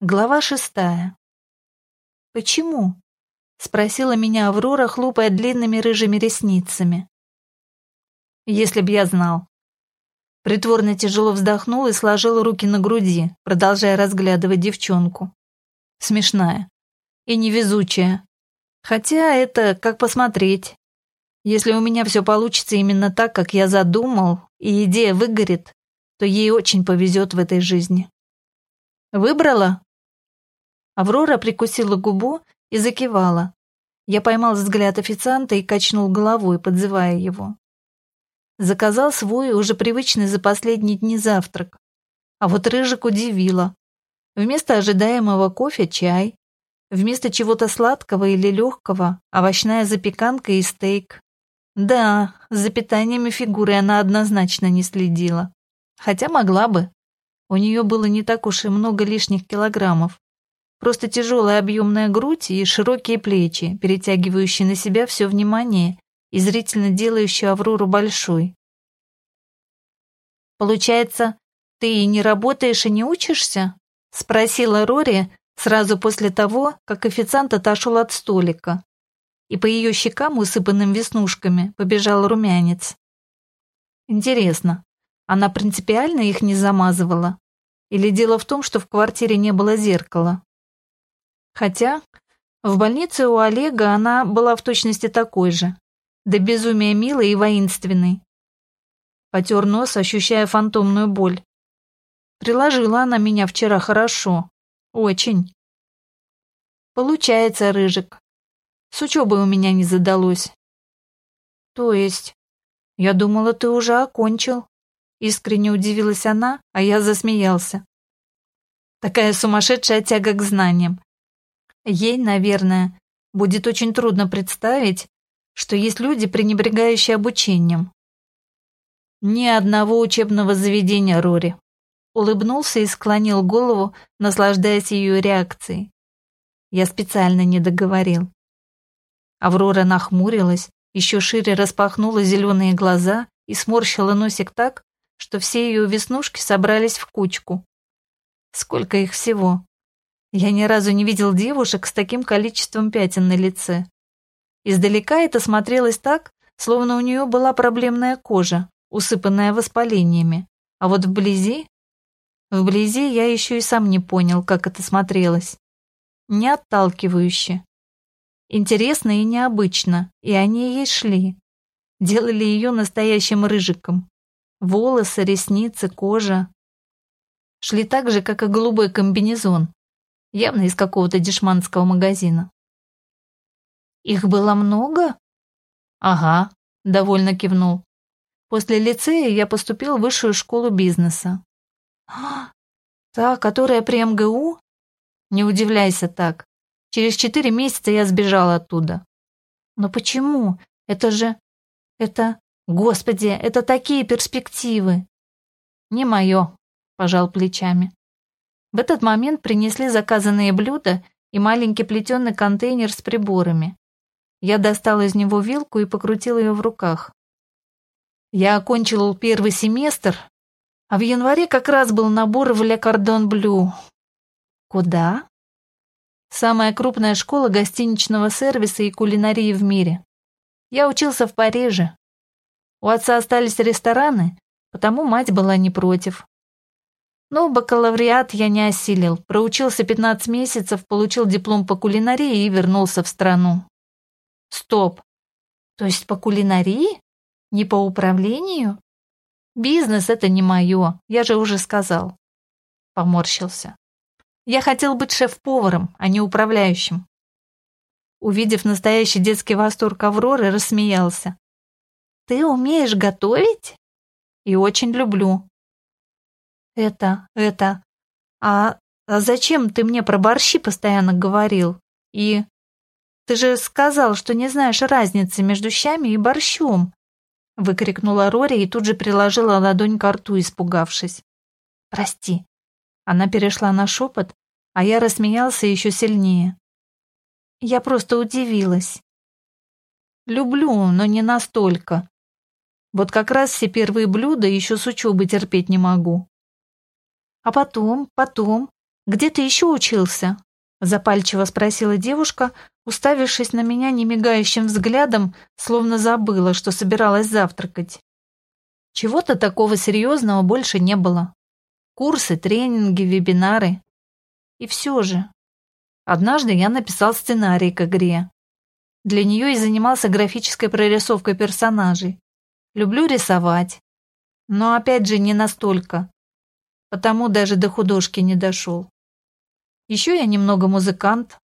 Глава шестая. «Почему?» — спросила меня Аврора, хлопая длинными рыжими ресницами. «Если б я знал». Притворно тяжело вздохнул и сложил руки на груди, продолжая разглядывать девчонку. Смешная. И невезучая. Хотя это как посмотреть. Если у меня все получится именно так, как я задумал, и идея выгорит, то ей очень повезет в этой жизни. «Выбрала?» Аврора прикусила губу и закивала. Я поймал взгляд официанта и качнул головой, подзывая его. Заказал свой, уже привычный за последние дни завтрак. А вот Рыжик удивила. Вместо ожидаемого кофе – чай. Вместо чего-то сладкого или легкого – овощная запеканка и стейк. Да, за питанием и фигурой она однозначно не следила. Хотя могла бы. У нее было не так уж и много лишних килограммов. Просто тяжелая объемная грудь и широкие плечи, перетягивающие на себя все внимание и зрительно делающие Аврору большой. «Получается, ты и не работаешь, и не учишься?» — спросила Рори сразу после того, как официант отошел от столика. И по ее щекам, усыпанным веснушками, побежал румянец. Интересно, она принципиально их не замазывала? Или дело в том, что в квартире не было зеркала? Хотя в больнице у Олега она была в точности такой же. До безумия милой и воинственной. Потер нос, ощущая фантомную боль. Приложила она меня вчера хорошо. Очень. Получается, Рыжик. С учебой у меня не задалось. То есть? Я думала, ты уже окончил. Искренне удивилась она, а я засмеялся. Такая сумасшедшая тяга к знаниям. Ей, наверное, будет очень трудно представить, что есть люди, пренебрегающие обучением. Ни одного учебного заведения Рори. Улыбнулся и склонил голову, наслаждаясь ее реакцией. Я специально не договорил. Аврора нахмурилась, еще шире распахнула зеленые глаза и сморщила носик так, что все ее веснушки собрались в кучку. Сколько их всего? Я ни разу не видел девушек с таким количеством пятен на лице. Издалека это смотрелось так, словно у нее была проблемная кожа, усыпанная воспалениями. А вот вблизи... Вблизи я еще и сам не понял, как это смотрелось. Не отталкивающе. Интересно и необычно, и они ей шли. Делали ее настоящим рыжиком. Волосы, ресницы, кожа. Шли так же, как и голубой комбинезон, явно из какого-то дешманского магазина. «Их было много?» «Ага», — довольно кивнул. «После лицея я поступил в высшую школу бизнеса». «А, та, которая при МГУ?» «Не удивляйся так. Через четыре месяца я сбежал оттуда». «Но почему? Это же... Это... Господи, это такие перспективы!» «Не мое», — пожал плечами. В этот момент принесли заказанные блюда и маленький плетеный контейнер с приборами. Я достал из него вилку и покрутил ее в руках. Я окончил первый семестр, а в январе как раз был набор в Ле Кордон Блю. Куда? Самая крупная школа гостиничного сервиса и кулинарии в мире. Я учился в Париже. У отца остались рестораны, потому мать была не против. Но бакалавриат я не осилил. Проучился 15 месяцев, получил диплом по кулинарии и вернулся в страну. Стоп. То есть по кулинарии? Не по управлению? Бизнес — это не мое, я же уже сказал. Поморщился. Я хотел быть шеф-поваром, а не управляющим. Увидев настоящий детский восторг Авроры, рассмеялся. «Ты умеешь готовить?» «И очень люблю», это, это... А, а зачем ты мне про борщи постоянно говорил? И... Ты же сказал, что не знаешь разницы между щами и борщом. Выкрикнула Рори и тут же приложила ладонь к рту, испугавшись. Прости. Она перешла на шепот, а я рассмеялся еще сильнее. Я просто удивилась. Люблю, но не настолько. Вот как раз все первые блюда еще с учебы терпеть не могу. А потом, потом, Где ты еще учился?» Запальчиво спросила девушка, уставившись на меня немигающим взглядом, словно забыла, что собиралась завтракать. Чего-то такого серьезного больше не было. Курсы, тренинги, вебинары. И все же. Однажды я написал сценарий к игре. Для нее и занимался графической прорисовкой персонажей. Люблю рисовать. Но опять же не настолько. Потому даже до художки не дошел. Еще я немного музыкант.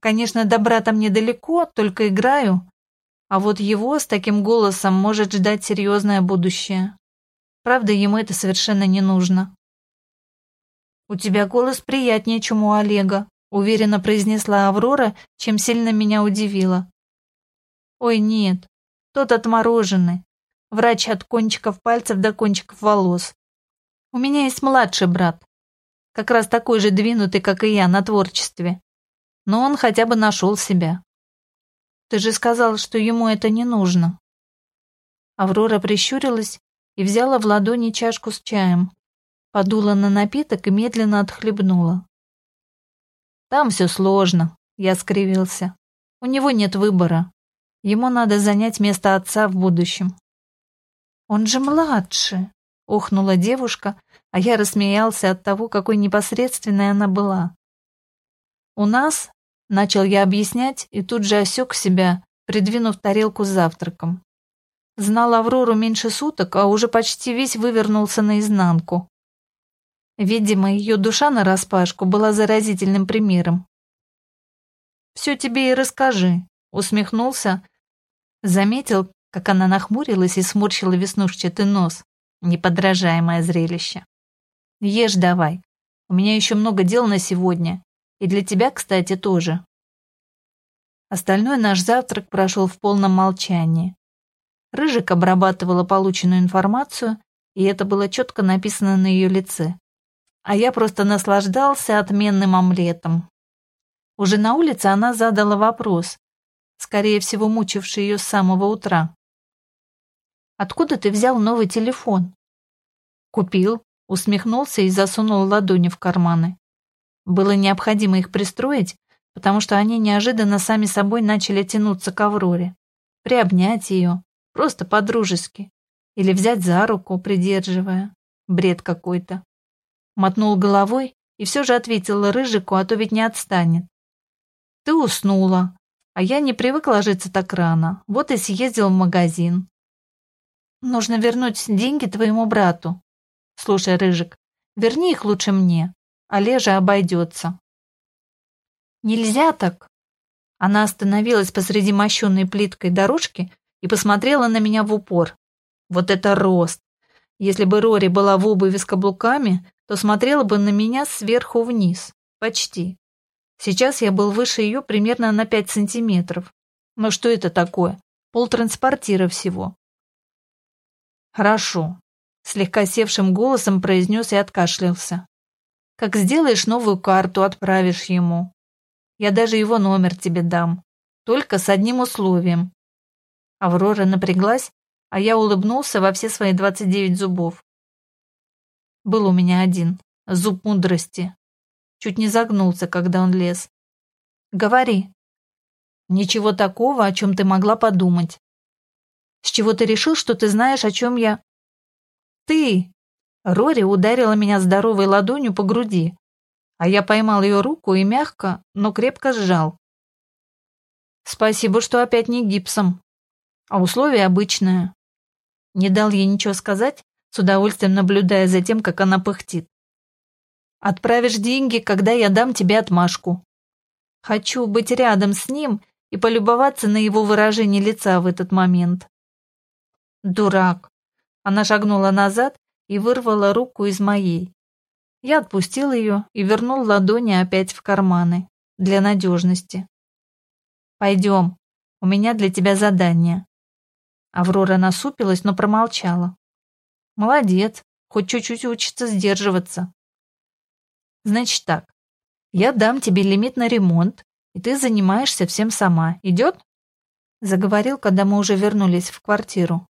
Конечно, до брата мне далеко, только играю. А вот его с таким голосом может ждать серьезное будущее. Правда, ему это совершенно не нужно. «У тебя голос приятнее, чем у Олега», уверенно произнесла Аврора, чем сильно меня удивила. «Ой, нет, тот отмороженный. Врач от кончиков пальцев до кончиков волос. У меня есть младший брат, как раз такой же двинутый, как и я, на творчестве. Но он хотя бы нашел себя. Ты же сказал, что ему это не нужно. Аврора прищурилась и взяла в ладони чашку с чаем, подула на напиток и медленно отхлебнула. Там все сложно, я скривился. У него нет выбора. Ему надо занять место отца в будущем. Он же младше, охнула девушка, а я рассмеялся от того, какой непосредственной она была. «У нас», — начал я объяснять, и тут же осек себя, придвинув тарелку с завтраком. Знал Аврору меньше суток, а уже почти весь вывернулся наизнанку. Видимо, ее душа нараспашку была заразительным примером. «Все тебе и расскажи», — усмехнулся. Заметил, как она нахмурилась и сморщила веснушчатый нос. Неподражаемое зрелище. Ешь давай. У меня еще много дел на сегодня. И для тебя, кстати, тоже. Остальной наш завтрак прошел в полном молчании. Рыжик обрабатывала полученную информацию, и это было четко написано на ее лице. А я просто наслаждался отменным омлетом. Уже на улице она задала вопрос, скорее всего, мучивший ее с самого утра. «Откуда ты взял новый телефон?» «Купил», усмехнулся и засунул ладони в карманы. Было необходимо их пристроить, потому что они неожиданно сами собой начали тянуться к Авроре. Приобнять ее, просто по-дружески. Или взять за руку, придерживая. Бред какой-то. Мотнул головой и все же ответила Рыжику, а то ведь не отстанет. Ты уснула, а я не привык ложиться так рано, вот и съездил в магазин. Нужно вернуть деньги твоему брату. Слушай, Рыжик, верни их лучше мне. Олежа обойдется. Нельзя так. Она остановилась посреди мощенной плиткой дорожки и посмотрела на меня в упор. Вот это рост! Если бы Рори была в обуви с каблуками, то смотрела бы на меня сверху вниз. Почти. Сейчас я был выше ее примерно на пять сантиметров. Но что это такое? Полтранспортира всего. Хорошо, Слегка севшим голосом произнес и откашлялся. Как сделаешь новую карту, отправишь ему. Я даже его номер тебе дам. Только с одним условием. Аврора напряглась, а я улыбнулся во все свои двадцать девять зубов. Был у меня один, зуб мудрости. Чуть не загнулся, когда он лез. Говори. Ничего такого, о чем ты могла подумать. С чего ты решил, что ты знаешь, о чем я... «Ты!» Рори ударила меня здоровой ладонью по груди, а я поймал ее руку и мягко, но крепко сжал. «Спасибо, что опять не гипсом. А условие обычное». Не дал ей ничего сказать, с удовольствием наблюдая за тем, как она пыхтит. «Отправишь деньги, когда я дам тебе отмашку. Хочу быть рядом с ним и полюбоваться на его выражение лица в этот момент». «Дурак. Она шагнула назад и вырвала руку из моей. Я отпустил ее и вернул ладони опять в карманы, для надежности. «Пойдем, у меня для тебя задание». Аврора насупилась, но промолчала. «Молодец, хоть чуть-чуть учится сдерживаться». «Значит так, я дам тебе лимит на ремонт, и ты занимаешься всем сама. Идет?» Заговорил, когда мы уже вернулись в квартиру.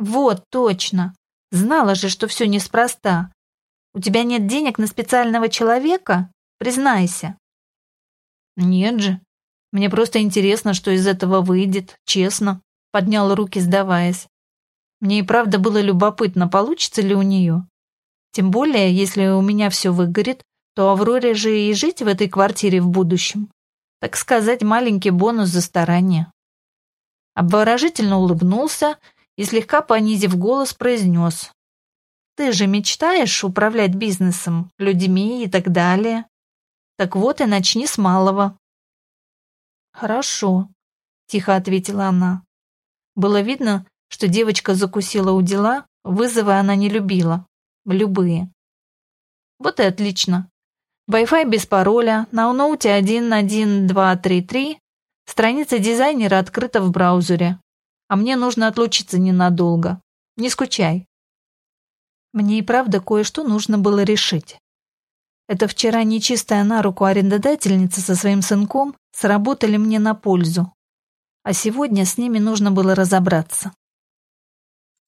Вот, точно. Знала же, что все неспроста. У тебя нет денег на специального человека? Признайся. Нет же. Мне просто интересно, что из этого выйдет, честно. Поднял руки, сдаваясь. Мне и правда было любопытно, получится ли у нее. Тем более, если у меня все выгорит, то Авроре же и жить в этой квартире в будущем. Так сказать, маленький бонус за старание. Обворожительно улыбнулся и, слегка понизив голос, произнес. «Ты же мечтаешь управлять бизнесом, людьми и так далее. Так вот и начни с малого». «Хорошо», — тихо ответила она. Было видно, что девочка закусила у дела, вызовы она не любила. Любые. Вот и отлично. Wi-Fi без пароля, на ноуте 11233, страница дизайнера открыта в браузере. А мне нужно отлучиться ненадолго. Не скучай. Мне и правда кое-что нужно было решить. Это вчера нечистая на руку арендодательница со своим сынком сработали мне на пользу. А сегодня с ними нужно было разобраться.